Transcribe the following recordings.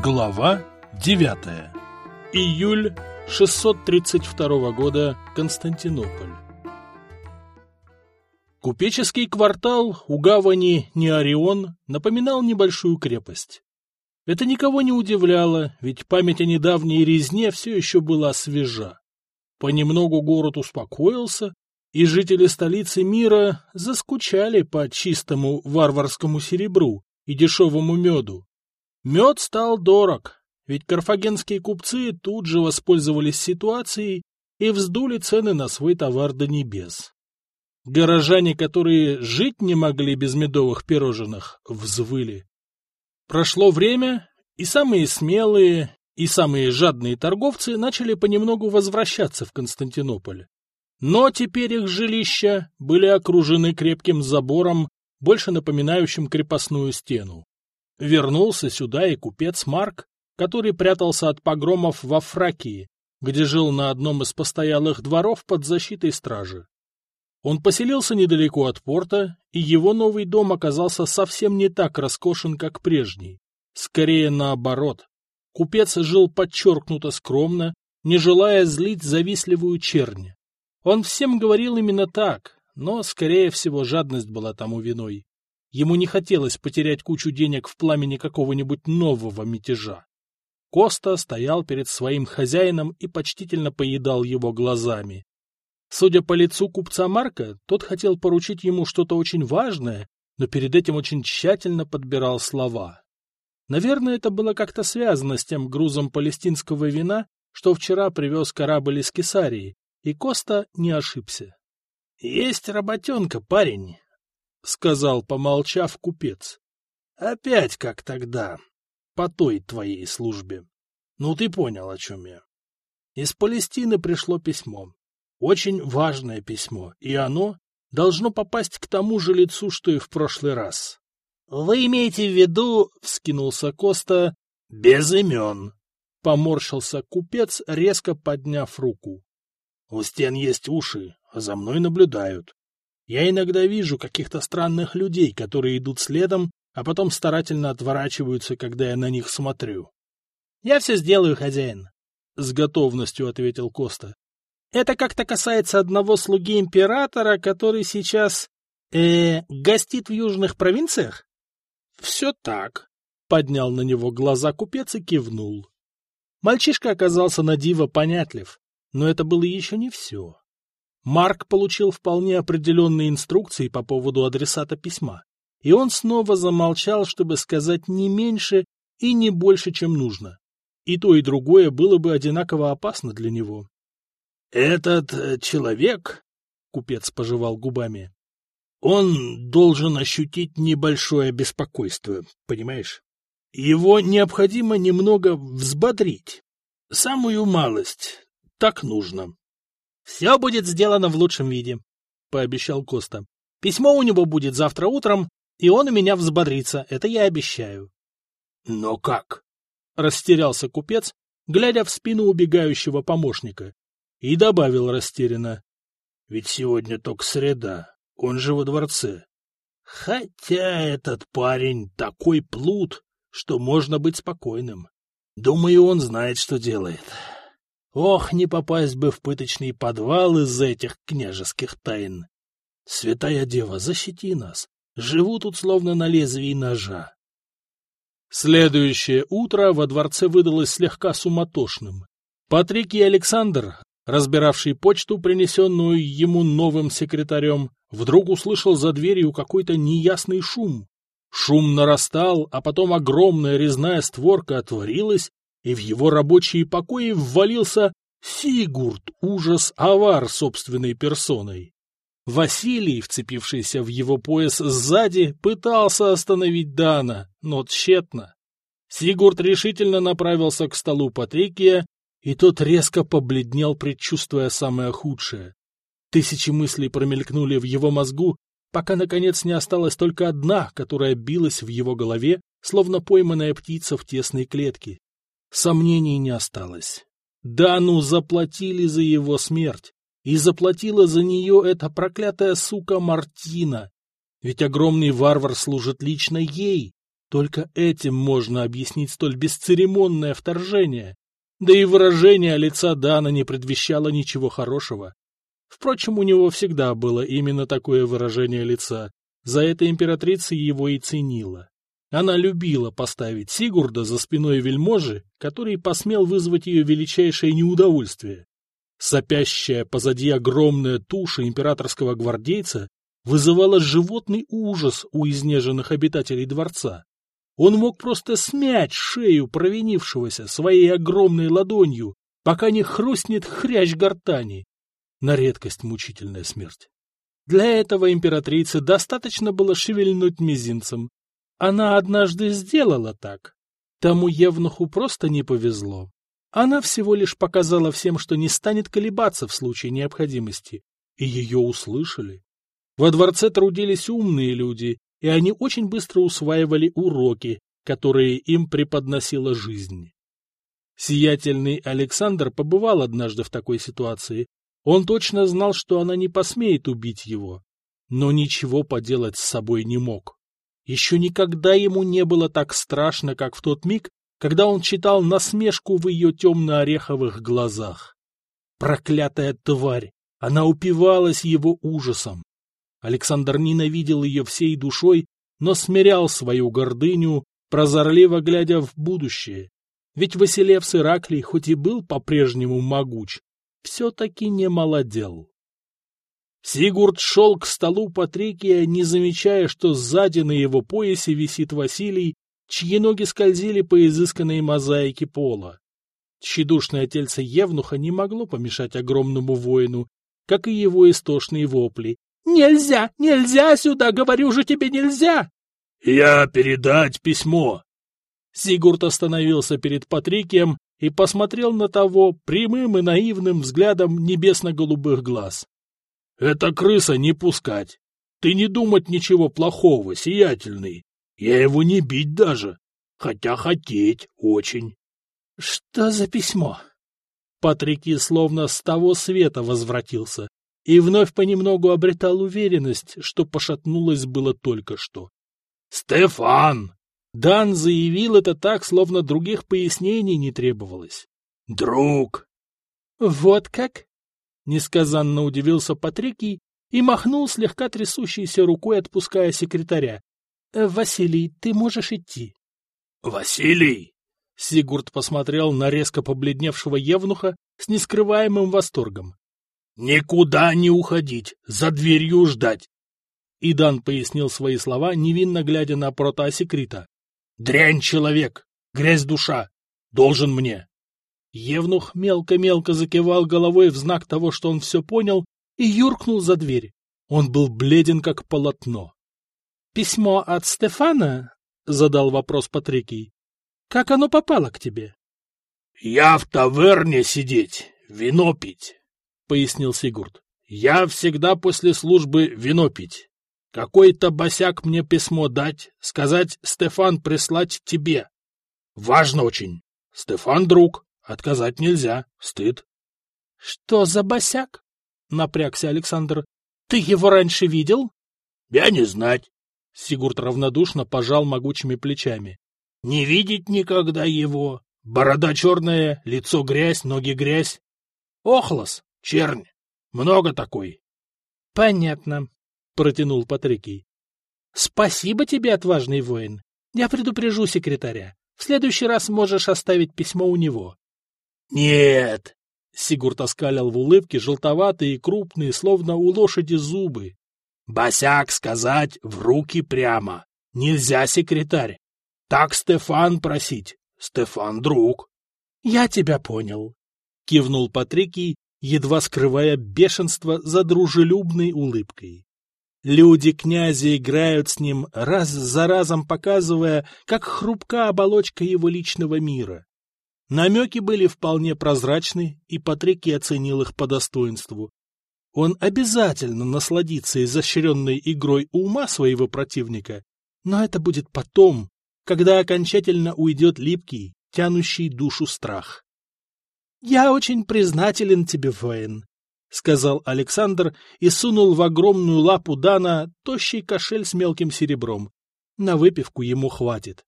Глава 9. Июль 632 года. Константинополь. Купеческий квартал у гавани Неорион напоминал небольшую крепость. Это никого не удивляло, ведь память о недавней резне все еще была свежа. Понемногу город успокоился, и жители столицы мира заскучали по чистому варварскому серебру и дешевому меду. Мед стал дорог, ведь карфагенские купцы тут же воспользовались ситуацией и вздули цены на свой товар до небес. Горожане, которые жить не могли без медовых пирожных, взвыли. Прошло время, и самые смелые, и самые жадные торговцы начали понемногу возвращаться в Константинополь. Но теперь их жилища были окружены крепким забором, больше напоминающим крепостную стену. Вернулся сюда и купец Марк, который прятался от погромов во Фракии, где жил на одном из постоялых дворов под защитой стражи. Он поселился недалеко от порта, и его новый дом оказался совсем не так роскошен, как прежний. Скорее наоборот. Купец жил подчеркнуто скромно, не желая злить завистливую чернь. Он всем говорил именно так, но, скорее всего, жадность была тому виной. Ему не хотелось потерять кучу денег в пламени какого-нибудь нового мятежа. Коста стоял перед своим хозяином и почтительно поедал его глазами. Судя по лицу купца Марка, тот хотел поручить ему что-то очень важное, но перед этим очень тщательно подбирал слова. Наверное, это было как-то связано с тем грузом палестинского вина, что вчера привез корабль из Кесарии, и Коста не ошибся. — Есть работенка, парень, — сказал, помолчав, купец. — Опять как тогда, по той твоей службе. Ну, ты понял, о чем я. Из Палестины пришло письмо. Очень важное письмо, и оно должно попасть к тому же лицу, что и в прошлый раз. — Вы имеете в виду, — вскинулся Коста, — без имен. Поморщился купец, резко подняв руку. — У стен есть уши, а за мной наблюдают. Я иногда вижу каких-то странных людей, которые идут следом, а потом старательно отворачиваются, когда я на них смотрю. — Я все сделаю, хозяин, — с готовностью ответил Коста. — Это как-то касается одного слуги императора, который сейчас... э гостит в южных провинциях? — Все так, — поднял на него глаза купец и кивнул. Мальчишка оказался на диво понятлив, но это было еще не все. Марк получил вполне определенные инструкции по поводу адресата письма, и он снова замолчал, чтобы сказать не меньше и не больше, чем нужно. И то, и другое было бы одинаково опасно для него. — Этот э, человек, — купец пожевал губами, — он должен ощутить небольшое беспокойство, понимаешь? Его необходимо немного взбодрить. Самую малость. Так нужно. «Все будет сделано в лучшем виде», — пообещал Коста. «Письмо у него будет завтра утром, и он у меня взбодрится, это я обещаю». «Но как?» — растерялся купец, глядя в спину убегающего помощника, и добавил растерянно. «Ведь сегодня только среда, он же во дворце. Хотя этот парень такой плут, что можно быть спокойным. Думаю, он знает, что делает». Ох, не попасть бы в пыточный подвал из этих княжеских тайн. Святая Дева, защити нас. Живу тут словно на лезвии ножа. Следующее утро во дворце выдалось слегка суматошным. Патрик и Александр, разбиравший почту, принесенную ему новым секретарем, вдруг услышал за дверью какой-то неясный шум. Шум нарастал, а потом огромная резная створка отворилась, и в его рабочие покои ввалился Сигурд, ужас-авар собственной персоной. Василий, вцепившийся в его пояс сзади, пытался остановить Дана, но тщетно. Сигурд решительно направился к столу Патрикия, и тот резко побледнел, предчувствуя самое худшее. Тысячи мыслей промелькнули в его мозгу, пока, наконец, не осталась только одна, которая билась в его голове, словно пойманная птица в тесной клетке. Сомнений не осталось. Дану заплатили за его смерть, и заплатила за нее эта проклятая сука Мартина. Ведь огромный варвар служит лично ей. Только этим можно объяснить столь бесцеремонное вторжение. Да и выражение лица Дана не предвещало ничего хорошего. Впрочем, у него всегда было именно такое выражение лица. За это императрица его и ценила. Она любила поставить Сигурда за спиной вельможи, который посмел вызвать ее величайшее неудовольствие. Сопящая позади огромная туша императорского гвардейца вызывала животный ужас у изнеженных обитателей дворца. Он мог просто смять шею провинившегося своей огромной ладонью, пока не хрустнет хрящ гортани. На редкость мучительная смерть. Для этого императрице достаточно было шевельнуть мизинцем. Она однажды сделала так. Тому евнуху просто не повезло. Она всего лишь показала всем, что не станет колебаться в случае необходимости, и ее услышали. Во дворце трудились умные люди, и они очень быстро усваивали уроки, которые им преподносила жизнь. Сиятельный Александр побывал однажды в такой ситуации. Он точно знал, что она не посмеет убить его, но ничего поделать с собой не мог. Еще никогда ему не было так страшно, как в тот миг, когда он читал насмешку в ее темно-ореховых глазах. Проклятая тварь! Она упивалась его ужасом. Александр ненавидел ее всей душой, но смирял свою гордыню, прозорливо глядя в будущее. Ведь Василев Ираклий, хоть и был по-прежнему могуч, все-таки не молодел. Сигурд шел к столу Патрикия, не замечая, что сзади на его поясе висит Василий чьи ноги скользили по изысканной мозаике пола. Тщедушное тельце Евнуха не могло помешать огромному воину, как и его истошные вопли. «Нельзя! Нельзя сюда! Говорю же тебе, нельзя!» «Я передать письмо!» Сигурд остановился перед Патрикием и посмотрел на того прямым и наивным взглядом небесно-голубых глаз. «Это крыса не пускать! Ты не думать ничего плохого, сиятельный! Я его не бить даже, хотя хотеть очень. — Что за письмо? Патрики словно с того света возвратился и вновь понемногу обретал уверенность, что пошатнулось было только что. — Стефан! Дан заявил это так, словно других пояснений не требовалось. — Друг! — Вот как? — несказанно удивился Патрикий и махнул слегка трясущейся рукой, отпуская секретаря. Э, — Василий, ты можешь идти. — Василий! — Сигурд посмотрел на резко побледневшего Евнуха с нескрываемым восторгом. — Никуда не уходить, за дверью ждать. Идан пояснил свои слова, невинно глядя на протоасекрита. — Дрянь человек, грязь душа, должен мне. Евнух мелко-мелко закивал головой в знак того, что он все понял, и юркнул за дверь. Он был бледен, как полотно. Письмо от Стефана? — задал вопрос Патрикий. — Как оно попало к тебе? — Я в таверне сидеть, вино пить, — пояснил Сигурд. — Я всегда после службы вино пить. Какой-то босяк мне письмо дать, сказать Стефан прислать тебе. Важно очень. Стефан друг, отказать нельзя, стыд. — Что за босяк? — напрягся Александр. — Ты его раньше видел? — Я не знать. Сигурд равнодушно пожал могучими плечами. — Не видеть никогда его. Борода черная, лицо грязь, ноги грязь. Охлос, чернь. Много такой. — Понятно, — протянул Патрикий. — Спасибо тебе, отважный воин. Я предупрежу секретаря. В следующий раз можешь оставить письмо у него. — Нет! — Сигурд оскалил в улыбке желтоватые и крупные, словно у лошади, зубы. Босяк сказать в руки прямо. Нельзя, секретарь. Так Стефан просить. Стефан друг. — Я тебя понял, — кивнул Патрикий, едва скрывая бешенство за дружелюбной улыбкой. Люди князя играют с ним, раз за разом показывая, как хрупка оболочка его личного мира. Намеки были вполне прозрачны, и Патрикий оценил их по достоинству. Он обязательно насладится изощренной игрой ума своего противника, но это будет потом, когда окончательно уйдет липкий, тянущий душу страх. — Я очень признателен тебе, воин, — сказал Александр и сунул в огромную лапу Дана тощий кошель с мелким серебром. На выпивку ему хватит. —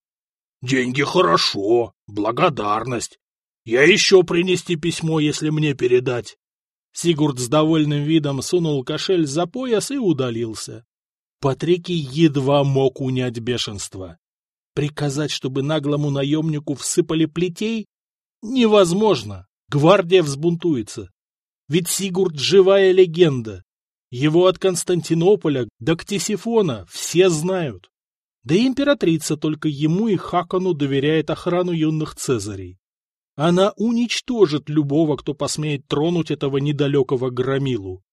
Деньги хорошо, благодарность. Я еще принести письмо, если мне передать. Сигурд с довольным видом сунул кошель за пояс и удалился. Патрикий едва мог унять бешенство. Приказать, чтобы наглому наемнику всыпали плетей? Невозможно. Гвардия взбунтуется. Ведь Сигурд — живая легенда. Его от Константинополя до Ктесифона все знают. Да и императрица только ему и Хакану доверяет охрану юных цезарей. Она уничтожит любого, кто посмеет тронуть этого недалекого громилу.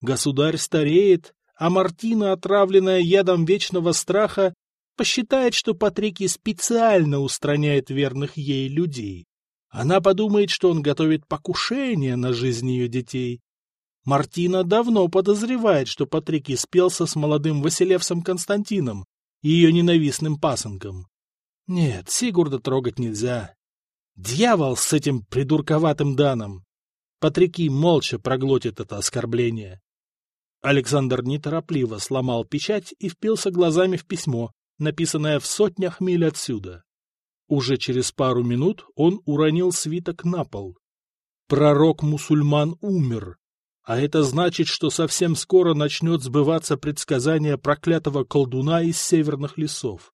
Государь стареет, а Мартина, отравленная ядом вечного страха, посчитает, что Патрики специально устраняет верных ей людей. Она подумает, что он готовит покушение на жизнь ее детей. Мартина давно подозревает, что Патрики спелся с молодым Василевсом Константином, ее ненавистным пасынком. Нет, Сигурда трогать нельзя. Дьявол с этим придурковатым Даном! Патрики молча проглотит это оскорбление. Александр неторопливо сломал печать и впился глазами в письмо, написанное в сотнях миль отсюда. Уже через пару минут он уронил свиток на пол. Пророк-мусульман умер, а это значит, что совсем скоро начнет сбываться предсказание проклятого колдуна из северных лесов.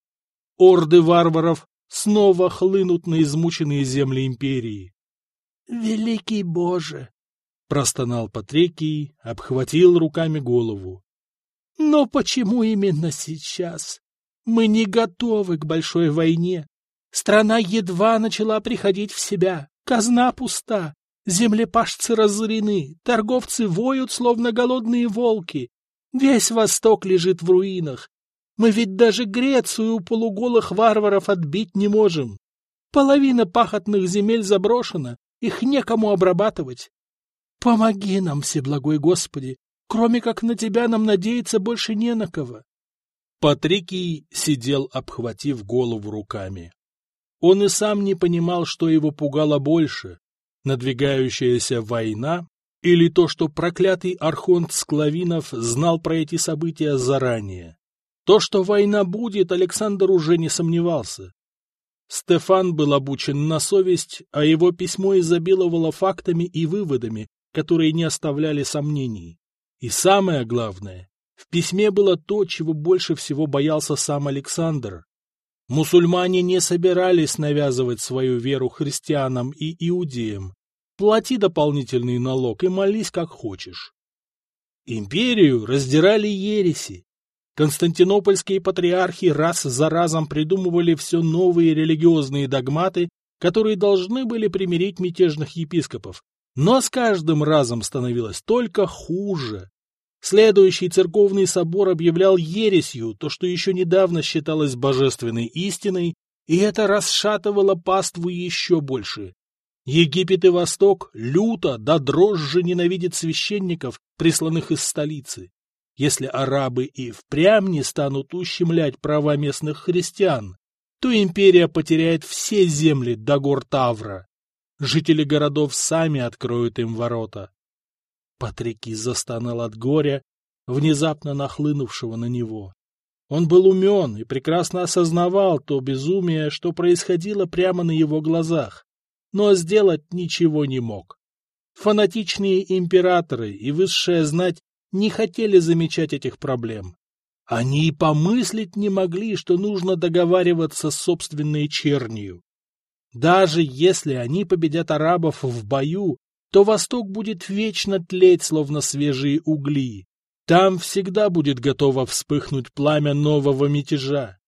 Орды варваров снова хлынут на измученные земли империи. — Великий Боже! — простонал Патрикий, обхватил руками голову. — Но почему именно сейчас? Мы не готовы к большой войне. Страна едва начала приходить в себя, казна пуста, землепашцы разорены, торговцы воют, словно голодные волки. Весь Восток лежит в руинах. Мы ведь даже Грецию у полуголых варваров отбить не можем. Половина пахотных земель заброшена, их некому обрабатывать. Помоги нам, Всеблагой Господи, кроме как на Тебя нам надеяться больше не на кого. Патрикий сидел, обхватив голову руками. Он и сам не понимал, что его пугало больше — надвигающаяся война или то, что проклятый архонт Склавинов знал про эти события заранее. То, что война будет, Александр уже не сомневался. Стефан был обучен на совесть, а его письмо изобиловало фактами и выводами, которые не оставляли сомнений. И самое главное, в письме было то, чего больше всего боялся сам Александр. Мусульмане не собирались навязывать свою веру христианам и иудеям. Плати дополнительный налог и молись как хочешь. Империю раздирали ереси. Константинопольские патриархи раз за разом придумывали все новые религиозные догматы, которые должны были примирить мятежных епископов, но с каждым разом становилось только хуже. Следующий церковный собор объявлял ересью то, что еще недавно считалось божественной истиной, и это расшатывало паству еще больше. Египет и Восток люто да дрожжи ненавидят священников, присланных из столицы. Если арабы и впрямь не станут ущемлять права местных христиан, то империя потеряет все земли до гор Тавра. Жители городов сами откроют им ворота. Патрики застонал от горя, внезапно нахлынувшего на него. Он был умен и прекрасно осознавал то безумие, что происходило прямо на его глазах, но сделать ничего не мог. Фанатичные императоры и высшая знать не хотели замечать этих проблем. Они и помыслить не могли, что нужно договариваться с собственной чернью. Даже если они победят арабов в бою, то Восток будет вечно тлеть, словно свежие угли. Там всегда будет готово вспыхнуть пламя нового мятежа.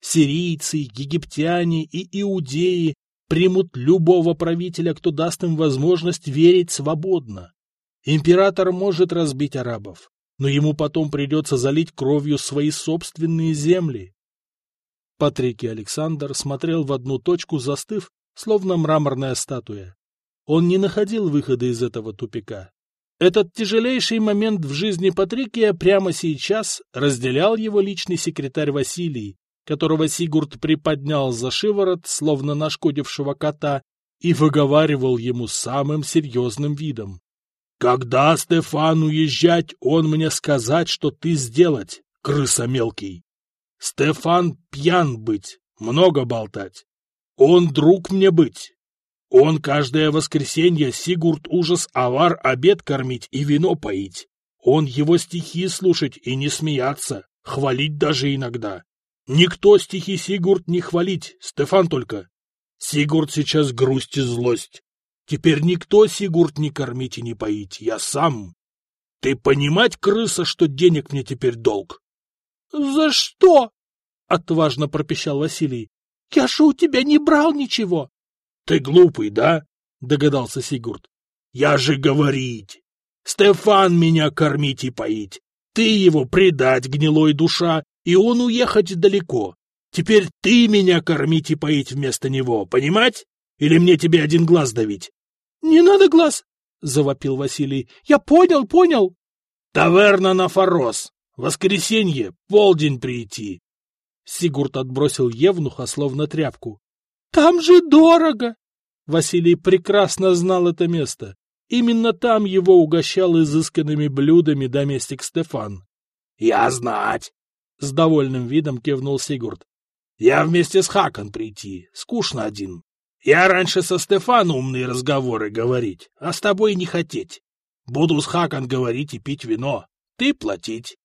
Сирийцы, египтяне и иудеи примут любого правителя, кто даст им возможность верить свободно. Император может разбить арабов, но ему потом придется залить кровью свои собственные земли. Патрик и Александр смотрел в одну точку, застыв, словно мраморная статуя. Он не находил выхода из этого тупика. Этот тяжелейший момент в жизни Патрикия прямо сейчас разделял его личный секретарь Василий, которого Сигурд приподнял за шиворот, словно нашкодившего кота, и выговаривал ему самым серьезным видом. «Когда Стефан уезжать, он мне сказать, что ты сделать, крыса мелкий!» Стефан пьян быть, много болтать. Он друг мне быть. Он каждое воскресенье Сигурд ужас авар обед кормить и вино поить. Он его стихи слушать и не смеяться, хвалить даже иногда. Никто стихи Сигурд не хвалить, Стефан только. Сигурд сейчас грусть и злость. Теперь никто Сигурд не кормить и не поить, я сам. Ты понимать, крыса, что денег мне теперь долг? — За что? — отважно пропищал Василий. — Я же у тебя не брал ничего. — Ты глупый, да? — догадался Сигурд. — Я же говорить. Стефан меня кормить и поить. Ты его предать, гнилой душа, и он уехать далеко. Теперь ты меня кормить и поить вместо него, понимать? Или мне тебе один глаз давить? — Не надо глаз, — завопил Василий. — Я понял, понял. — Таверна на Форос. Воскресенье, полдень прийти. Сигурд отбросил Евнуха, словно тряпку. — Там же дорого! Василий прекрасно знал это место. Именно там его угощал изысканными блюдами доместик Стефан. — Я знать! — с довольным видом кивнул Сигурд. — Я вместе с Хакон прийти, скучно один. Я раньше со Стефаном умные разговоры говорить, а с тобой не хотеть. Буду с Хакон говорить и пить вино. Ты платить.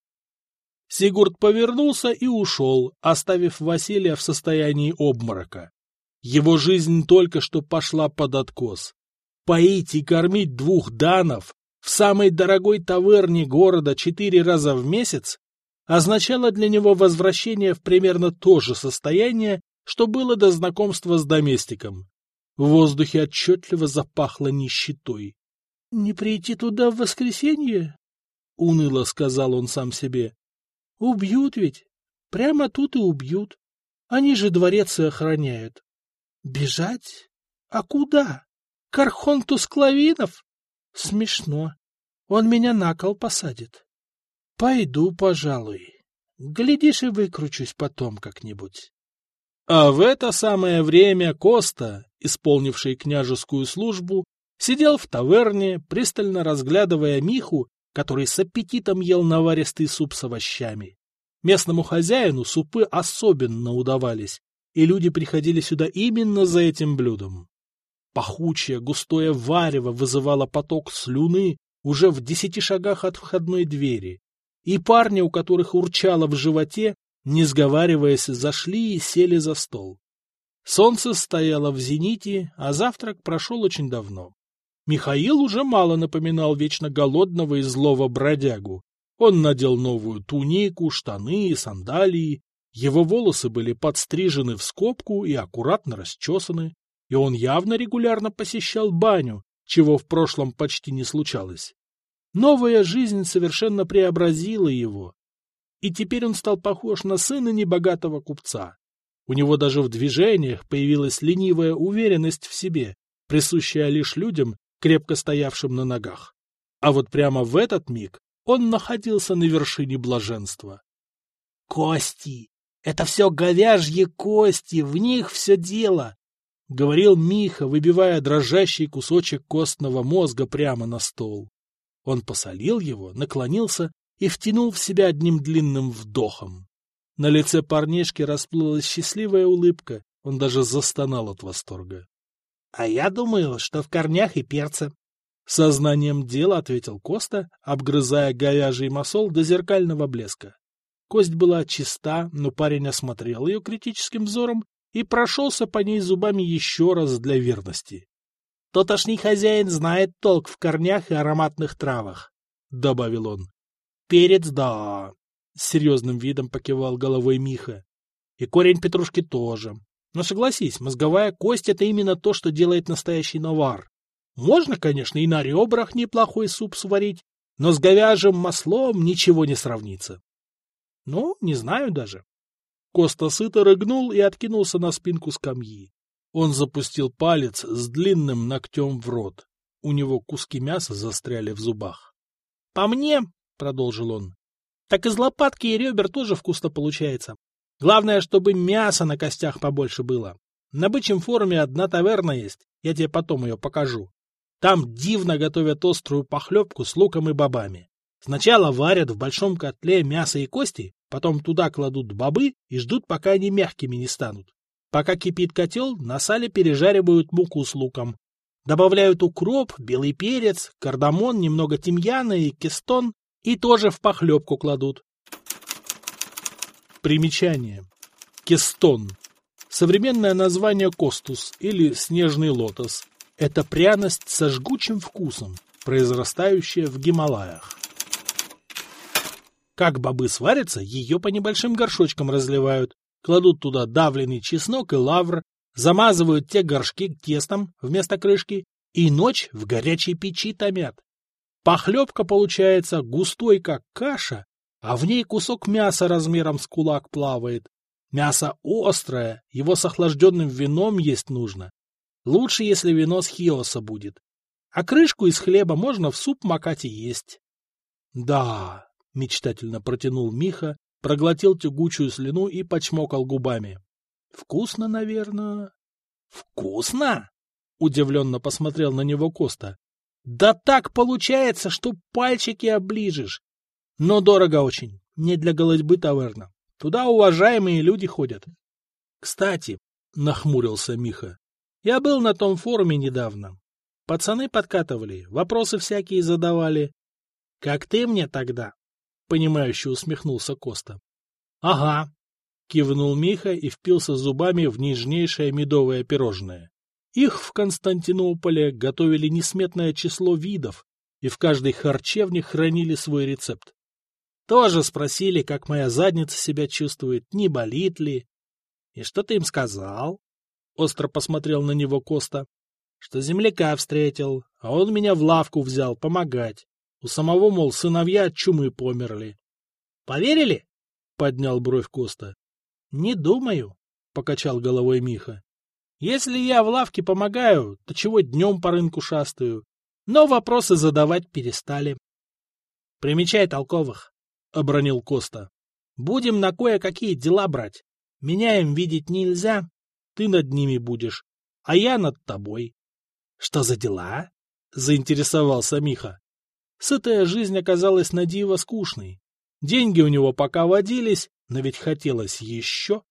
Сигурд повернулся и ушел, оставив Василия в состоянии обморока. Его жизнь только что пошла под откос. Поить и кормить двух данов в самой дорогой таверне города четыре раза в месяц означало для него возвращение в примерно то же состояние, что было до знакомства с доместиком. В воздухе отчетливо запахло нищетой. — Не прийти туда в воскресенье? — уныло сказал он сам себе. — Убьют ведь. Прямо тут и убьют. Они же дворец и охраняют. Бежать? А куда? К Архонту Склавинов? Смешно. Он меня на кол посадит. Пойду, пожалуй. Глядишь, и выкручусь потом как-нибудь. А в это самое время Коста, исполнивший княжескую службу, сидел в таверне, пристально разглядывая Миху, который с аппетитом ел наваристый суп с овощами. Местному хозяину супы особенно удавались, и люди приходили сюда именно за этим блюдом. Пахучее, густое варево вызывало поток слюны уже в десяти шагах от входной двери, и парни, у которых урчало в животе, не сговариваясь, зашли и сели за стол. Солнце стояло в зените, а завтрак прошел очень давно. Михаил уже мало напоминал вечно голодного и злого бродягу. Он надел новую тунику, штаны и сандалии, его волосы были подстрижены в скобку и аккуратно расчесаны, и он явно регулярно посещал баню, чего в прошлом почти не случалось. Новая жизнь совершенно преобразила его, и теперь он стал похож на сына небогатого купца. У него даже в движениях появилась ленивая уверенность в себе, присущая лишь людям, крепко стоявшим на ногах. А вот прямо в этот миг он находился на вершине блаженства. «Кости! Это все говяжьи кости, в них все дело!» — говорил Миха, выбивая дрожащий кусочек костного мозга прямо на стол. Он посолил его, наклонился и втянул в себя одним длинным вдохом. На лице парнишки расплылась счастливая улыбка, он даже застонал от восторга. — А я думаю, что в корнях и перца. Сознанием дела ответил Коста, обгрызая говяжий масол до зеркального блеска. Кость была чиста, но парень осмотрел ее критическим взором и прошелся по ней зубами еще раз для верности. — Тотошний хозяин знает толк в корнях и ароматных травах, — добавил он. Перец, да, — с серьезным видом покивал головой Миха. И корень петрушки тоже. Но согласись, мозговая кость — это именно то, что делает настоящий навар. Можно, конечно, и на ребрах неплохой суп сварить, но с говяжьим маслом ничего не сравнится. Ну, не знаю даже. Коста сыто рыгнул и откинулся на спинку скамьи. Он запустил палец с длинным ногтем в рот. У него куски мяса застряли в зубах. — По мне, — продолжил он. — Так из лопатки и ребер тоже вкусно получается. Главное, чтобы мяса на костях побольше было. На бычьем форуме одна таверна есть, я тебе потом ее покажу. Там дивно готовят острую похлебку с луком и бобами. Сначала варят в большом котле мясо и кости, Потом туда кладут бобы и ждут, пока они мягкими не станут. Пока кипит котел, на сале пережаривают муку с луком. Добавляют укроп, белый перец, кардамон, немного тимьяна и кестон и тоже в похлебку кладут. Примечание. Кестон. Современное название костус или снежный лотос. Это пряность со жгучим вкусом, произрастающая в Гималаях. Как бобы сварятся, ее по небольшим горшочкам разливают, кладут туда давленный чеснок и лавр, замазывают те горшки тестом вместо крышки и ночь в горячей печи томят. Похлебка получается густой, как каша, а в ней кусок мяса размером с кулак плавает. Мясо острое, его с охлажденным вином есть нужно. Лучше, если вино с хиоса будет. А крышку из хлеба можно в суп макать и есть. Да, — мечтательно протянул Миха, проглотил тягучую слюну и почмокал губами. — Вкусно, наверное. — Вкусно? — удивленно посмотрел на него Коста. — Да так получается, что пальчики оближешь. Но дорого очень, не для голодьбы таверна. Туда уважаемые люди ходят. — Кстати, — нахмурился Миха, — я был на том форуме недавно. Пацаны подкатывали, вопросы всякие задавали. Как ты мне тогда? — понимающе усмехнулся Коста. — Ага, — кивнул Миха и впился зубами в нежнейшее медовое пирожное. Их в Константинополе готовили несметное число видов, и в каждой харчевне хранили свой рецепт. Тоже спросили, как моя задница себя чувствует, не болит ли. И что ты им сказал? Остро посмотрел на него Коста. Что земляка встретил, а он меня в лавку взял помогать. У самого, мол, сыновья от чумы померли. — Поверили? — поднял бровь Коста. — Не думаю, — покачал головой Миха. — Если я в лавке помогаю, то чего днем по рынку шастаю? Но вопросы задавать перестали. — Примечай толковых, — обронил Коста. — Будем на кое-какие дела брать. Меня им видеть нельзя, ты над ними будешь, а я над тобой. — Что за дела? — заинтересовался Миха. Сытая жизнь оказалась на диво скучной. Деньги у него пока водились, но ведь хотелось еще.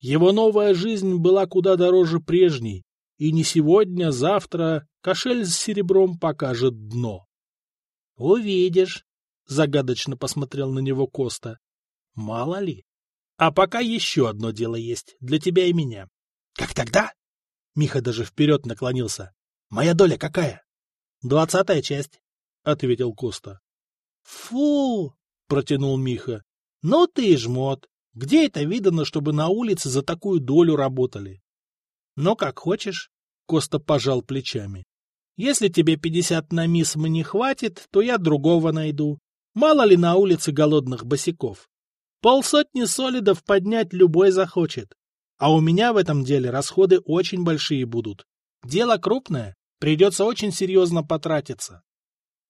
Его новая жизнь была куда дороже прежней, и не сегодня, завтра кошель с серебром покажет дно. — Увидишь, — загадочно посмотрел на него Коста. — Мало ли. А пока еще одно дело есть для тебя и меня. — Как тогда? Миха даже вперед наклонился. — Моя доля какая? — Двадцатая часть. — ответил Коста. — Фу! — протянул Миха. — Ну ты жмот! Где это видано, чтобы на улице за такую долю работали? — Ну, как хочешь, — Коста пожал плечами. — Если тебе пятьдесят на мисм не хватит, то я другого найду. Мало ли на улице голодных босиков. Полсотни солидов поднять любой захочет. А у меня в этом деле расходы очень большие будут. Дело крупное, придется очень серьезно потратиться.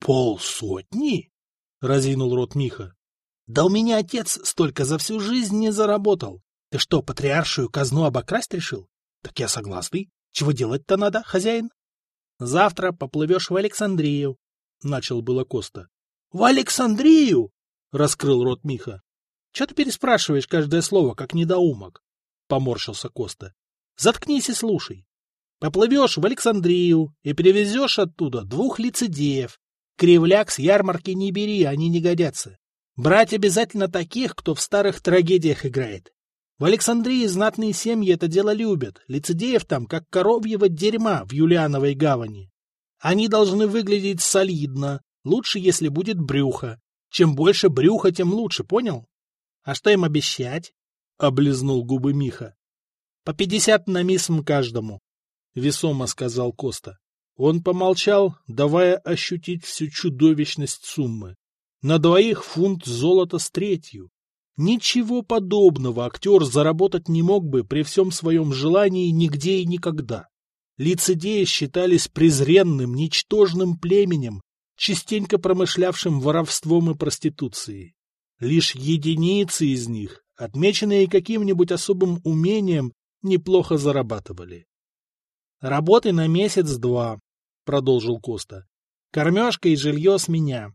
«Полсотни?» — разинул рот Миха. «Да у меня отец столько за всю жизнь не заработал. Ты что, патриаршую казну обокрасть решил? Так я согласный. Чего делать-то надо, хозяин?» «Завтра поплывешь в Александрию», — начал было Коста. «В Александрию?» — раскрыл рот Миха. «Че ты переспрашиваешь каждое слово, как недоумок?» — поморщился Коста. «Заткнись и слушай. Поплывешь в Александрию и привезешь оттуда двух лицедеев, Кривляк с ярмарки не бери, они не годятся. Брать обязательно таких, кто в старых трагедиях играет. В Александрии знатные семьи это дело любят, лицедеев там, как коровьего дерьма в Юлиановой гавани. Они должны выглядеть солидно, лучше, если будет брюхо. Чем больше брюха, тем лучше, понял? А что им обещать? — облизнул губы Миха. — По пятьдесят на мисм каждому, — весомо сказал Коста. Он помолчал, давая ощутить всю чудовищность суммы. На двоих фунт золота с третью. Ничего подобного актер заработать не мог бы при всем своем желании нигде и никогда. Лицедеи считались презренным, ничтожным племенем, частенько промышлявшим воровством и проституцией. Лишь единицы из них, отмеченные каким-нибудь особым умением, неплохо зарабатывали. Работы на месяц-два, — продолжил Коста. — Кормежка и жилье с меня.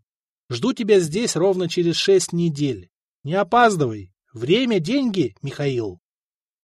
Жду тебя здесь ровно через шесть недель. Не опаздывай. Время — деньги, Михаил.